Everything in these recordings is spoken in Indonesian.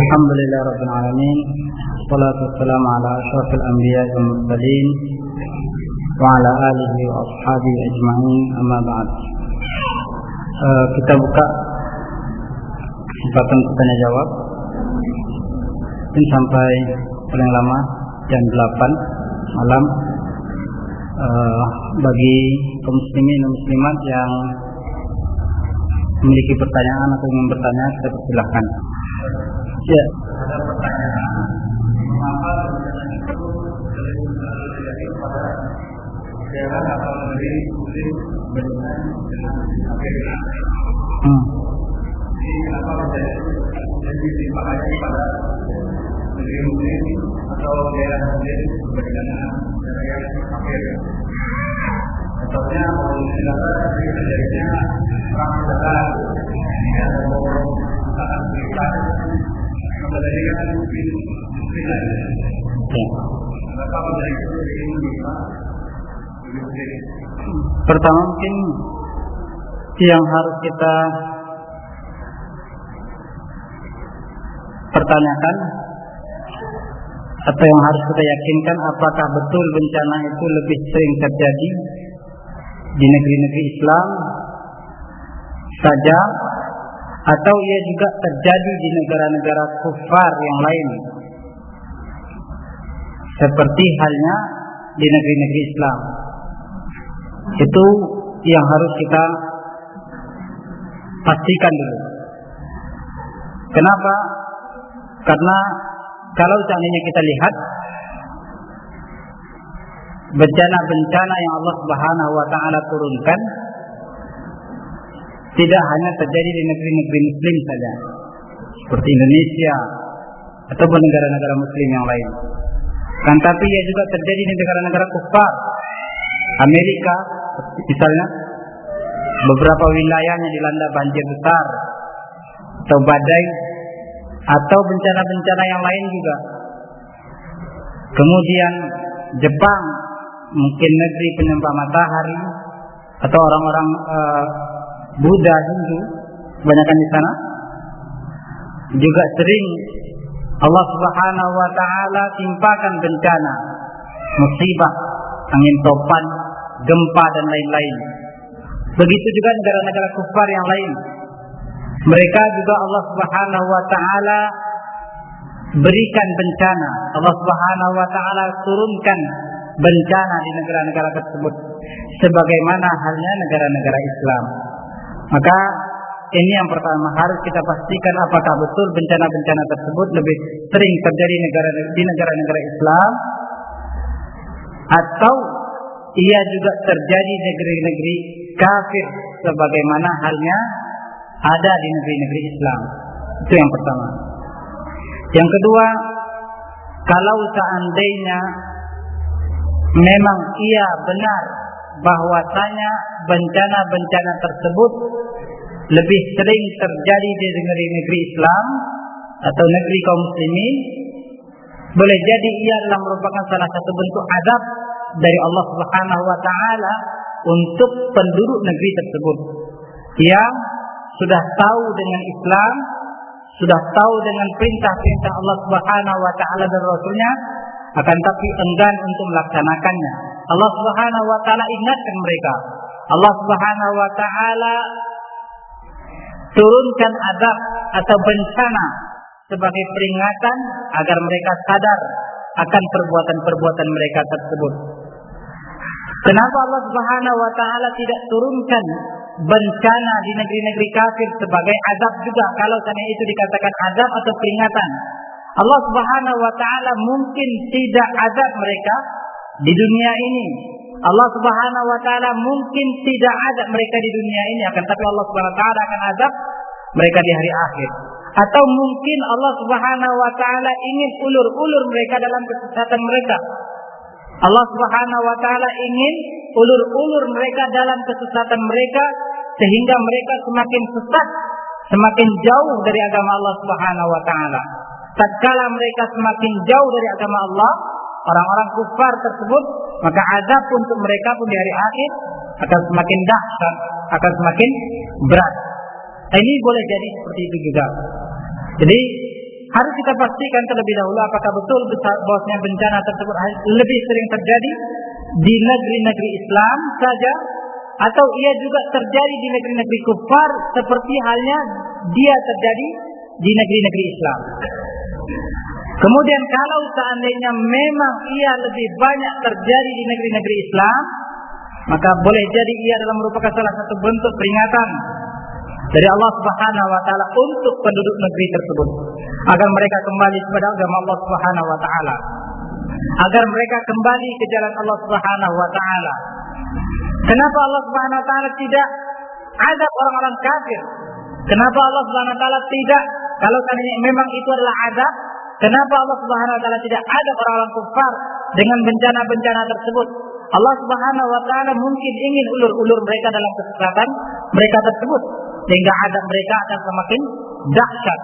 الحمد لله رب العالمين والصلاة والسلام على أشرف الأنبياء والمرسلين وعلى آله وأصحابه أجمعين أما بعد uh, kita buka kesempatan tanya jawab ini sampai paling lama jam 8 malam uh, bagi kaum muslimin dan muslimat yang memiliki pertanyaan atau ingin bertanya saya persilahkan Ya. Hmm. Atau daerah muslim berbeda dengan daerah Amerika? Contohnya kalau misalnya terjadinya perang dagang, ya, atau misalkan Pertama mungkin yang harus kita pertanyakan atau yang harus kita yakinkan apakah betul bencana itu lebih sering terjadi di negeri-negeri Islam saja atau ia juga terjadi di negara-negara kufar yang lain. Seperti halnya di negeri-negeri Islam. Itu yang harus kita pastikan dulu. Kenapa? Karena kalau seandainya kita lihat bencana-bencana yang Allah Subhanahu wa taala turunkan tidak hanya terjadi di negeri-negeri muslim saja seperti Indonesia ataupun negara-negara muslim yang lain. Kan tapi ia juga terjadi di negara-negara kufar. Amerika misalnya beberapa wilayahnya dilanda banjir besar atau badai atau bencana-bencana yang lain juga. Kemudian Jepang mungkin negeri penyembah matahari atau orang-orang uh, Buddha, Hindu, kebanyakan di sana. Juga sering Allah Subhanahu wa taala timpakan bencana, musibah, angin topan, gempa dan lain-lain. Begitu juga negara-negara kufar yang lain. Mereka juga Allah Subhanahu wa taala berikan bencana. Allah Subhanahu wa taala turunkan bencana di negara-negara tersebut sebagaimana halnya negara-negara Islam. Maka ini yang pertama harus kita pastikan apakah betul bencana-bencana tersebut lebih sering terjadi negara di negara-negara Islam atau ia juga terjadi di negeri-negeri kafir sebagaimana halnya ada di negeri-negeri Islam. Itu yang pertama. Yang kedua, kalau seandainya memang ia benar bahwasanya bencana-bencana tersebut lebih sering terjadi di negeri-negeri Islam atau negeri kaum muslimin boleh jadi ia adalah merupakan salah satu bentuk adab dari Allah Subhanahu wa taala untuk penduduk negeri tersebut yang sudah tahu dengan Islam, sudah tahu dengan perintah-perintah Allah Subhanahu wa taala dan Rasulnya, akan tapi enggan untuk melaksanakannya. Allah Subhanahu wa taala ingatkan mereka. Allah Subhanahu wa taala turunkan adab atau bencana sebagai peringatan agar mereka sadar akan perbuatan-perbuatan mereka tersebut. Kenapa Allah Subhanahu wa taala tidak turunkan bencana di negeri-negeri kafir sebagai azab juga kalau karena itu dikatakan azab atau peringatan? Allah Subhanahu wa taala mungkin tidak azab mereka di dunia ini. Allah Subhanahu wa taala mungkin tidak azab mereka di dunia ini akan tapi Allah Subhanahu wa taala akan azab mereka di hari akhir. Atau mungkin Allah Subhanahu wa taala ingin ulur-ulur mereka dalam kesesatan mereka. Allah Subhanahu wa taala ingin ulur-ulur mereka dalam kesesatan mereka sehingga mereka semakin sesat, semakin jauh dari agama Allah Subhanahu wa taala. Tatkala mereka semakin jauh dari agama Allah, orang-orang kufar tersebut, maka azab untuk mereka pun di hari akhir akan semakin dahsyat, akan semakin berat. Ini boleh jadi seperti itu juga. Jadi harus kita pastikan terlebih dahulu apakah betul bahwasanya bencana tersebut lebih sering terjadi di negeri-negeri Islam saja atau ia juga terjadi di negeri-negeri kufar seperti halnya dia terjadi di negeri-negeri Islam. Kemudian kalau seandainya memang ia lebih banyak terjadi di negeri-negeri Islam, maka boleh jadi ia adalah merupakan salah satu bentuk peringatan dari Allah Subhanahu wa taala untuk penduduk negeri tersebut agar mereka kembali kepada agama Allah Subhanahu wa taala. Agar mereka kembali ke jalan Allah Subhanahu wa taala. Kenapa Allah Subhanahu wa taala tidak adab orang-orang kafir? Kenapa Allah Subhanahu wa taala tidak kalau seandainya memang itu adalah adab, kenapa Allah Subhanahu wa taala tidak ada orang-orang kafir dengan bencana-bencana tersebut? Allah Subhanahu wa taala mungkin ingin ulur-ulur mereka dalam kesesatan mereka tersebut sehingga adab mereka akan semakin dahsyat.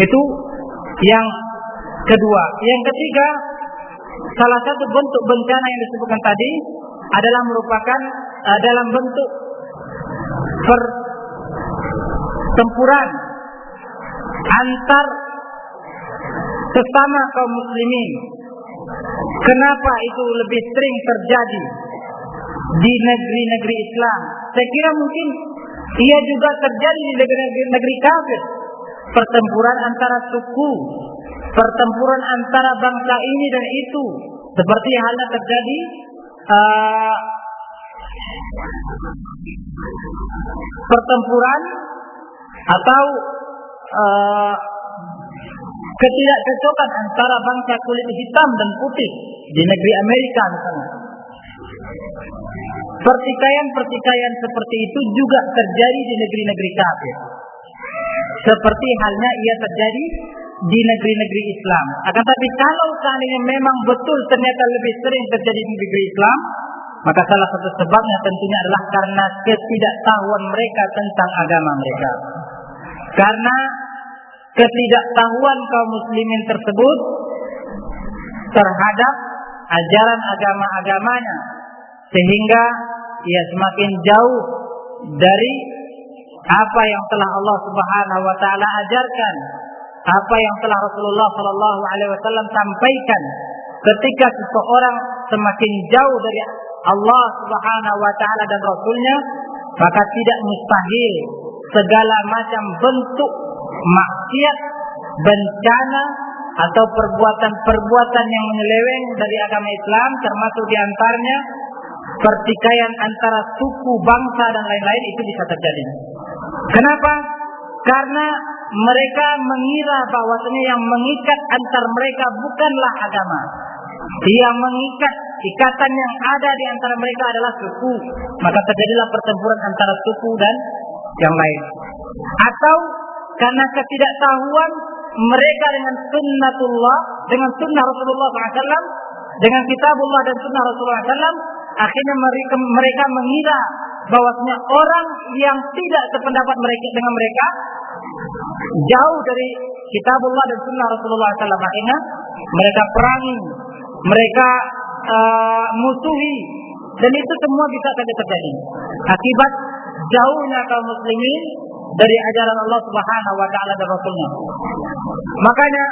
Itu yang kedua. Yang ketiga, salah satu bentuk bencana yang disebutkan tadi adalah merupakan uh, dalam bentuk pertempuran antar sesama kaum muslimin. Kenapa itu lebih sering terjadi di negeri-negeri Islam? Saya kira mungkin ia juga terjadi di negeri-negeri kafir. Pertempuran antara suku, pertempuran antara bangsa ini dan itu, seperti halnya terjadi uh, pertempuran atau uh, ketidakcocokan antara bangsa kulit hitam dan putih di negeri Amerika misalnya. Pertikaian-pertikaian seperti itu juga terjadi di negeri-negeri kafir. Seperti halnya ia terjadi di negeri-negeri Islam. Akan tapi kalau seandainya memang betul ternyata lebih sering terjadi di negeri Islam, maka salah satu sebabnya tentunya adalah karena ketidaktahuan mereka tentang agama mereka. Karena ketidaktahuan kaum muslimin tersebut terhadap ajaran agama-agamanya sehingga ia semakin jauh dari apa yang telah Allah Subhanahu wa taala ajarkan, apa yang telah Rasulullah sallallahu alaihi wasallam sampaikan. Ketika seseorang semakin jauh dari Allah Subhanahu wa taala dan rasulnya, maka tidak mustahil segala macam bentuk maksiat, bencana atau perbuatan-perbuatan yang menyeleweng dari agama Islam termasuk di antaranya pertikaian antara suku, bangsa dan lain-lain itu bisa terjadi. Kenapa? Karena mereka mengira bahwasanya yang mengikat antar mereka bukanlah agama. Yang mengikat ikatan yang ada di antara mereka adalah suku. Maka terjadilah pertempuran antara suku dan yang lain. Atau karena ketidaktahuan mereka dengan sunnatullah, dengan sunnah Rasulullah SAW, dengan kitabullah dan sunnah Rasulullah SAW, akhirnya mereka, mengira bahwasanya orang yang tidak sependapat mereka dengan mereka jauh dari kitabullah dan sunnah Rasulullah SAW akhirnya mereka perangi mereka uh, musuhi dan itu semua bisa saja terjadi. Akibat jauhnya kaum muslimin dari ajaran Allah Subhanahu wa taala dan Rasulnya. Makanya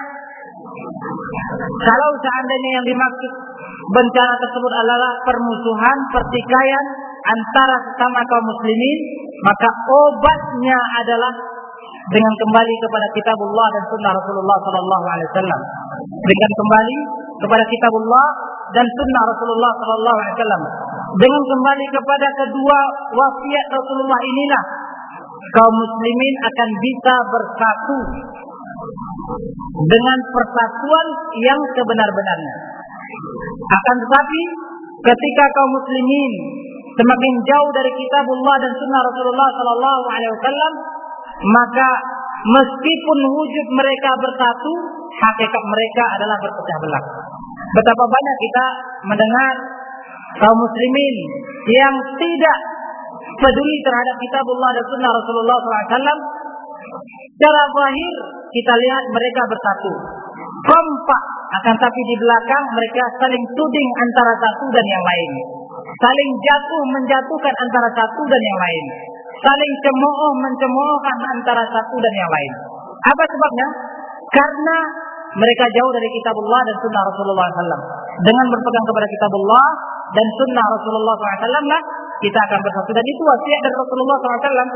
kalau seandainya yang dimaksud bencana tersebut adalah permusuhan, pertikaian antara sesama kaum muslimin, maka obatnya adalah dengan kembali kepada kitabullah dan sunnah Rasulullah sallallahu alaihi wasallam. Dengan kembali kepada kitabullah dan sunnah Rasulullah sallallahu alaihi wasallam. Dengan kembali kepada kedua wasiat Rasulullah inilah kaum muslimin akan bisa bersatu dengan persatuan yang sebenar-benarnya. Akan tetapi ketika kaum muslimin semakin jauh dari kitabullah dan sunnah Rasulullah sallallahu alaihi wasallam, maka meskipun wujud mereka bersatu, hakikat mereka adalah berpecah belah. Betapa banyak kita mendengar kaum muslimin yang tidak peduli terhadap kitabullah dan sunnah Rasulullah SAW, secara zahir kita lihat mereka bersatu. Kompak, akan tapi di belakang mereka saling tuding antara satu dan yang lain. Saling jatuh menjatuhkan antara satu dan yang lain. Saling cemooh mencemoohkan antara satu dan yang lain. Apa sebabnya? karena mereka jauh dari kitabullah dan sunnah Rasulullah SAW. Dengan berpegang kepada kitabullah dan sunnah Rasulullah SAW lah kita akan bersatu. Dan itu wasiat dari Rasulullah SAW.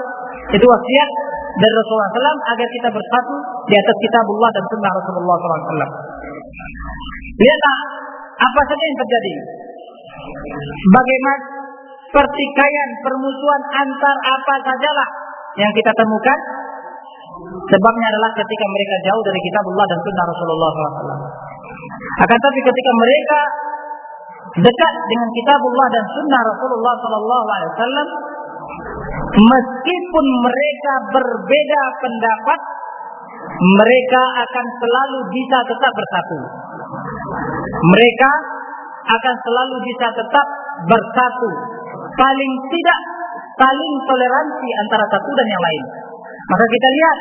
Itu wasiat dari Rasulullah SAW agar kita bersatu di atas kitabullah dan sunnah Rasulullah SAW. Lihatlah apa saja yang terjadi. Bagaimana pertikaian, permusuhan antar apa sajalah yang kita temukan Sebabnya adalah ketika mereka jauh dari kitabullah dan sunnah Rasulullah SAW. Akan tapi ketika mereka dekat dengan kitabullah dan sunnah Rasulullah SAW, meskipun mereka berbeda pendapat, mereka akan selalu bisa tetap bersatu. Mereka akan selalu bisa tetap bersatu. Paling tidak saling toleransi antara satu dan yang lain. Maka kita lihat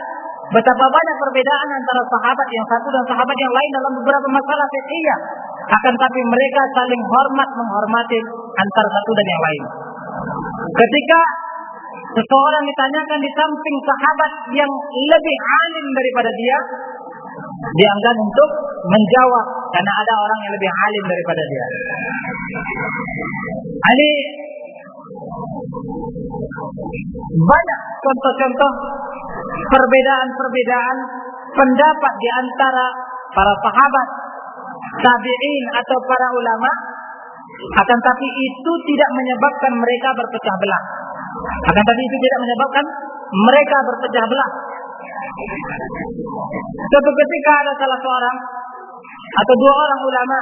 betapa banyak perbedaan antara sahabat yang satu dan sahabat yang lain dalam beberapa masalah fikih. Akan tapi mereka saling hormat menghormati antara satu dan yang lain. Ketika seseorang ditanyakan di samping sahabat yang lebih alim daripada dia, dianggap untuk menjawab karena ada orang yang lebih alim daripada dia. Ini banyak contoh-contoh perbedaan-perbedaan pendapat di antara para sahabat, tabi'in atau para ulama akan tapi itu tidak menyebabkan mereka berpecah belah. Akan tapi itu tidak menyebabkan mereka berpecah belah. Suatu ketika ada salah seorang atau dua orang ulama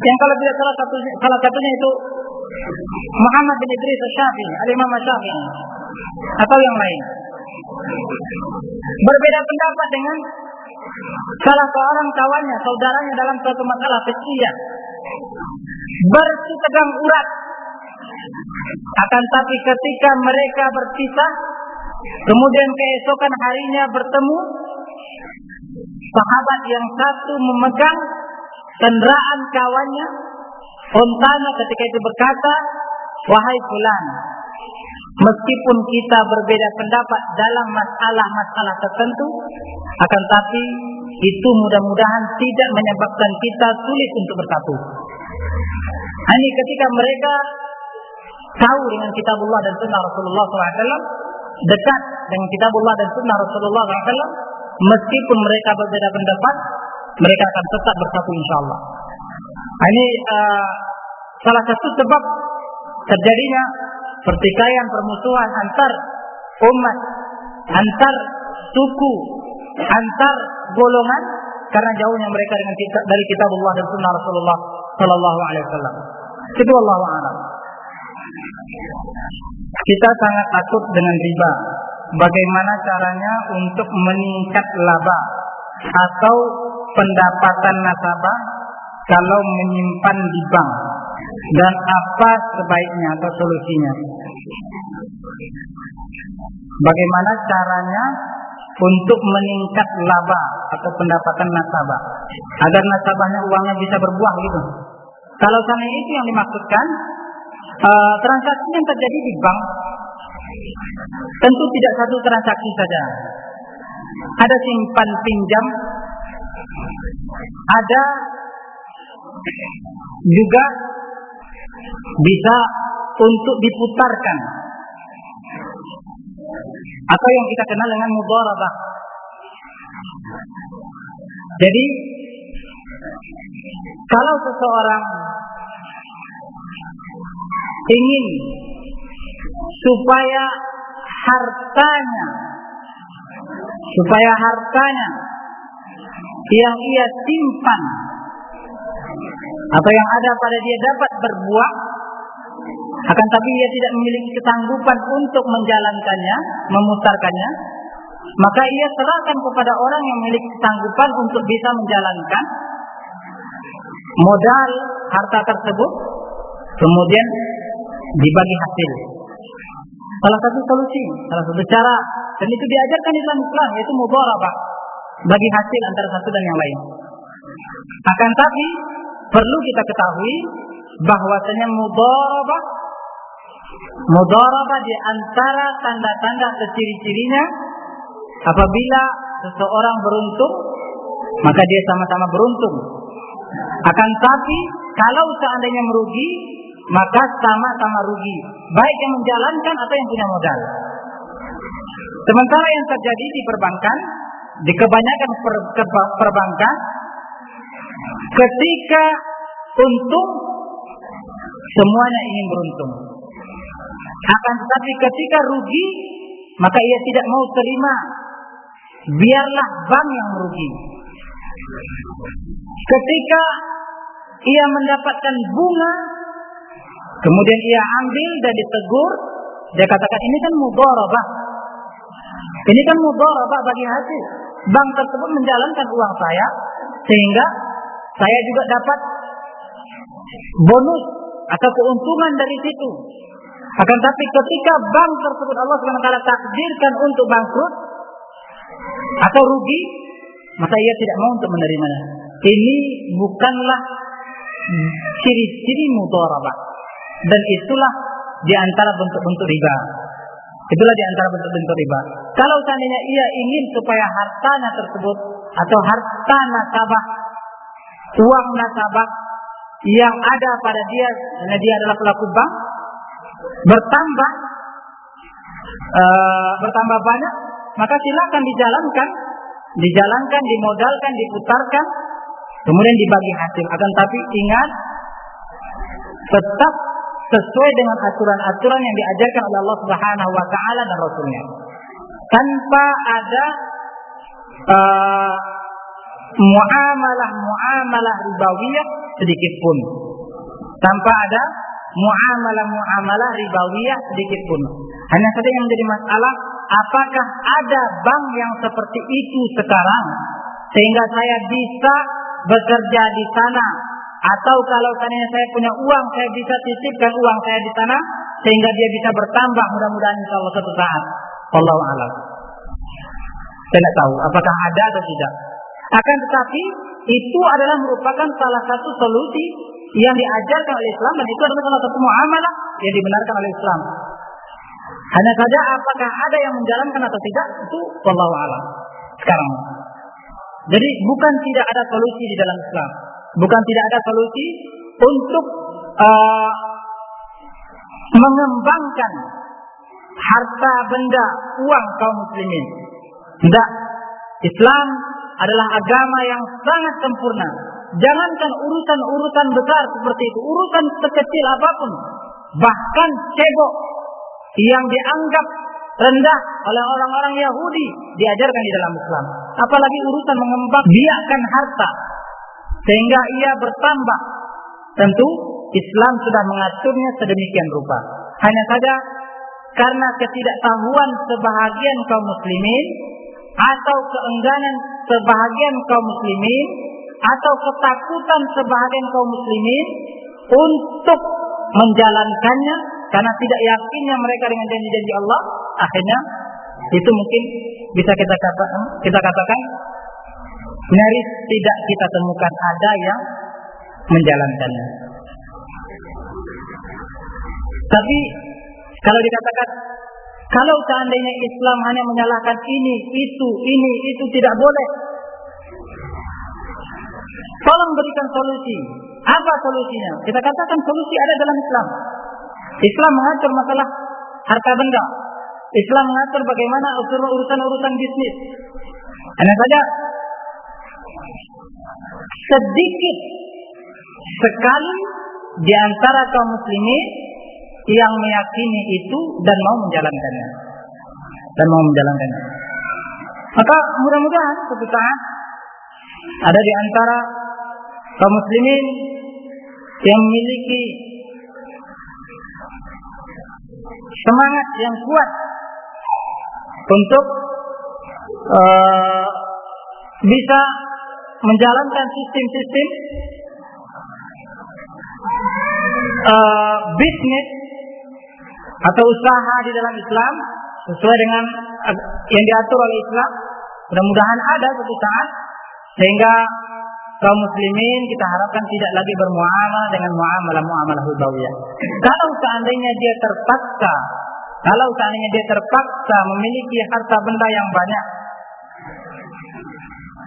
yang kalau tidak salah satu salah satunya itu Muhammad bin Idris Syafi'i, Al-Imam Syafi'i atau yang lain. Berbeda pendapat dengan salah seorang kawannya, saudaranya dalam suatu masalah fikih. Bertegang urat. Akan tapi ketika mereka berpisah, kemudian keesokan harinya bertemu, sahabat yang satu memegang kendaraan kawannya, Untanya ketika itu berkata, Wahai fulan, meskipun kita berbeda pendapat dalam masalah-masalah tertentu, akan tapi itu mudah-mudahan tidak menyebabkan kita sulit untuk bersatu. Ini ketika mereka tahu dengan kitabullah dan sunnah Rasulullah SAW, dekat dengan kitabullah dan sunnah Rasulullah SAW, meskipun mereka berbeda pendapat, mereka akan tetap bersatu insya Allah. Ini uh, salah satu sebab terjadinya pertikaian permusuhan antar umat, antar suku, antar golongan karena jauhnya mereka dengan kita, dari kitab Allah dan sunnah Rasulullah Sallallahu Alaihi Wasallam. Itu Allah a'lam. Kita sangat takut dengan riba. Bagaimana caranya untuk meningkat laba atau pendapatan nasabah kalau menyimpan di bank dan apa sebaiknya atau solusinya? Bagaimana caranya untuk meningkat laba atau pendapatan nasabah agar nasabahnya uangnya bisa berbuah gitu. Kalau sana itu yang dimaksudkan uh, transaksi yang terjadi di bank tentu tidak satu transaksi saja. Ada simpan pinjam, ada juga bisa untuk diputarkan atau yang kita kenal dengan mudharabah. Jadi kalau seseorang ingin supaya hartanya supaya hartanya yang ia simpan atau yang ada pada dia dapat berbuah akan tapi dia tidak memiliki ketanggupan untuk menjalankannya, memutarkannya, maka ia serahkan kepada orang yang memiliki ketanggupan untuk bisa menjalankan modal harta tersebut, kemudian dibagi hasil. Salah satu solusi, salah satu cara, dan itu diajarkan Islam Islam yaitu mudharabah bagi hasil antara satu dan yang lain. Akan tapi perlu kita ketahui bahwasanya mudharabah mudharabah di antara tanda-tanda ciri-cirinya apabila seseorang beruntung, maka dia sama-sama beruntung. Akan tapi kalau seandainya merugi, maka sama-sama rugi. Baik yang menjalankan atau yang punya modal. Sementara yang terjadi di perbankan, di kebanyakan per, per, perbankan, ketika untung, semuanya ingin beruntung. Akan tetapi ketika rugi, maka ia tidak mau terima. Biarlah bank yang merugi. Ketika ia mendapatkan bunga, kemudian ia ambil dan ditegur, dia katakan ini kan mudharabah. Ini kan mudharabah bagi hasil. Bank tersebut menjalankan uang saya sehingga saya juga dapat bonus atau keuntungan dari situ. Akan tapi ketika bank tersebut Allah SWT takdirkan untuk bangkrut atau rugi, maka ia tidak mau untuk menerimanya. Ini bukanlah ciri-ciri mudharabah. Dan itulah di antara bentuk-bentuk riba. Itulah di antara bentuk-bentuk riba. Kalau seandainya ia ingin supaya hartanya tersebut atau harta nasabah, uang nasabah yang ada pada dia, karena dia adalah pelaku bank, bertambah uh, bertambah banyak, maka silakan dijalankan, dijalankan, dimodalkan, diputarkan, kemudian dibagi hasil. Akan tapi ingat tetap sesuai dengan aturan-aturan yang diajarkan oleh Allah Subhanahu wa taala dan Rasulnya. Tanpa ada uh, muamalah-muamalah ribawiyah sedikit pun. Tanpa ada muamalah-muamalah ribawiyah sedikit pun. Hanya saja yang menjadi masalah, apakah ada bank yang seperti itu sekarang sehingga saya bisa bekerja di sana atau kalau seandainya saya punya uang saya bisa titipkan uang saya di sana sehingga dia bisa bertambah mudah-mudahan insya Allah suatu saat. Allah alam. Saya tidak tahu apakah ada atau tidak. Akan tetapi itu adalah merupakan salah satu solusi yang diajarkan oleh Islam dan itu adalah salah satu muamalah yang dibenarkan oleh Islam. Hanya saja apakah ada yang menjalankan atau tidak itu wallahu alam. Sekarang. Jadi bukan tidak ada solusi di dalam Islam. Bukan tidak ada solusi untuk uh, mengembangkan harta benda uang kaum muslimin. Tidak. Islam adalah agama yang sangat sempurna. Jangankan urusan-urusan besar seperti itu, urusan sekecil apa pun, bahkan cebok yang dianggap rendah oleh orang-orang Yahudi diajarkan di dalam Islam. Apalagi urusan mengembang biarkan harta sehingga ia bertambah. Tentu Islam sudah mengaturnya sedemikian rupa. Hanya saja karena ketidaktahuan sebahagian kaum muslimin atau keengganan sebahagian kaum muslimin atau ketakutan sebahagian kaum muslimin untuk menjalankannya karena tidak yakinnya mereka dengan janji-janji Allah akhirnya itu mungkin bisa kita katakan kita katakan nyaris tidak kita temukan ada yang menjalankannya. Tapi kalau dikatakan kalau seandainya Islam hanya menyalahkan ini, itu, ini, itu tidak boleh. Tolong berikan solusi. Apa solusinya? Kita katakan solusi ada dalam Islam. Islam mengatur masalah harta benda. Islam mengatur bagaimana urusan-urusan bisnis. Hanya saja sedikit sekali di antara kaum muslimin yang meyakini itu dan mau menjalankannya. Dan mau menjalankannya. Maka mudah-mudahan suatu ada di antara kaum muslimin yang memiliki semangat yang kuat untuk uh, bisa menjalankan sistem-sistem uh, bisnis atau usaha di dalam Islam sesuai dengan yang diatur oleh Islam. Mudah-mudahan ada suatu saat sehingga kaum muslimin kita harapkan tidak lagi bermuamalah dengan muamalah muamalah ribawiyah. Kalau seandainya dia terpaksa, kalau seandainya dia terpaksa memiliki harta benda yang banyak,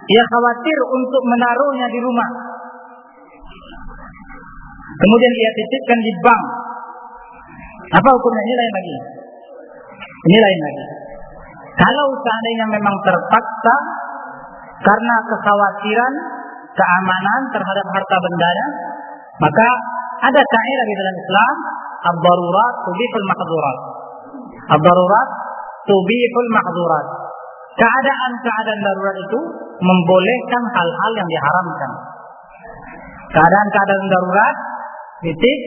ia khawatir untuk menaruhnya di rumah. Kemudian ia titipkan di bank. Apa hukumnya? Ini lain lagi. Ini lain lagi. Kalau seandainya memang terpaksa karena kekhawatiran keamanan terhadap harta bendanya, maka ada kaidah di dalam Islam, ad-darurat tubihul mahdhurat. Ad-darurat tubihul mahdhurat. Keadaan-keadaan darurat itu membolehkan hal-hal yang diharamkan. Keadaan-keadaan darurat titik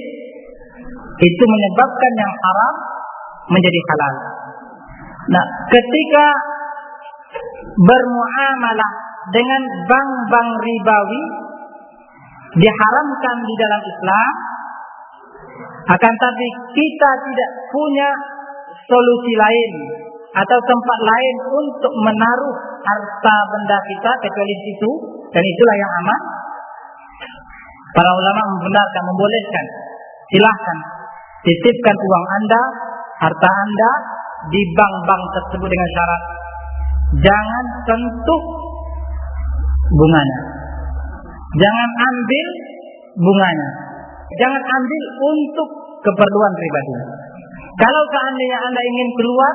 itu menyebabkan yang haram menjadi halal. Nah, ketika bermuamalah dengan bank-bank ribawi diharamkan di dalam Islam akan tapi kita tidak punya solusi lain atau tempat lain untuk menaruh harta benda kita kecuali di situ dan itulah yang aman. Para ulama membenarkan membolehkan. Silahkan titipkan uang anda harta anda di bank-bank tersebut dengan syarat jangan sentuh bunganya. Jangan ambil bunganya. Jangan ambil untuk keperluan pribadi. Kalau seandainya Anda ingin keluar,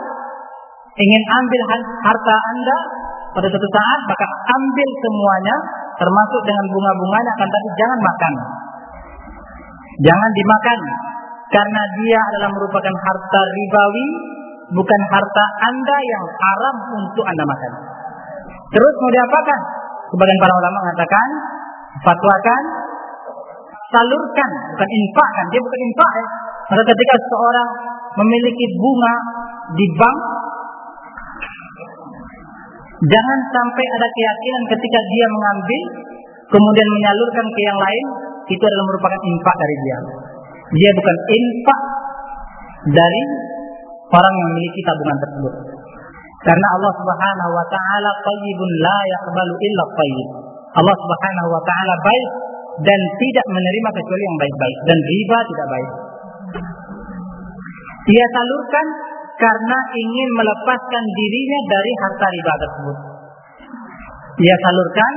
ingin ambil harta Anda pada suatu saat, maka ambil semuanya, termasuk dengan bunga-bunganya, akan tapi jangan makan. Jangan dimakan, karena dia adalah merupakan harta ribawi, bukan harta Anda yang haram untuk Anda makan. Terus mau diapakan? Sebagian para ulama mengatakan fatwakan salurkan bukan infakkan dia bukan infak ya. Maka ketika seorang memiliki bunga di bank jangan sampai ada keyakinan ketika dia mengambil kemudian menyalurkan ke yang lain itu adalah merupakan infak dari dia. Dia bukan infak dari orang yang memiliki tabungan tersebut. Karena Allah Subhanahu wa taala thayyibun la yaqbalu illa thayyib. Allah Subhanahu wa taala baik dan tidak menerima kecuali yang baik-baik dan riba tidak baik. Ia salurkan karena ingin melepaskan dirinya dari harta riba tersebut. Ia salurkan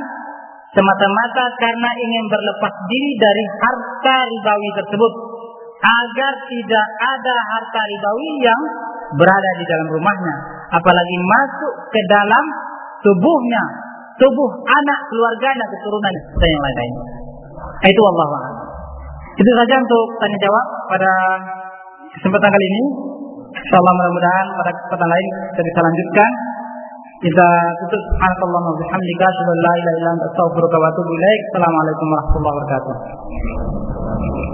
semata-mata karena ingin berlepas diri dari harta ribawi tersebut agar tidak ada harta ribawi yang berada di dalam rumahnya. Apalagi masuk ke dalam tubuhnya tubuh anak keluarganya keturunan dan yang lain-lain. Itu Allah itu saja untuk tanya jawab pada kesempatan kali ini. Insyaallah mudah-mudahan pada kesempatan lain kita bisa lanjutkan. Kita tutup. Subhanallah wa bihamdika asyhadu an la ilaha illa anta astaghfiruka wa atubu ilaik. Assalamualaikum warahmatullahi wabarakatuh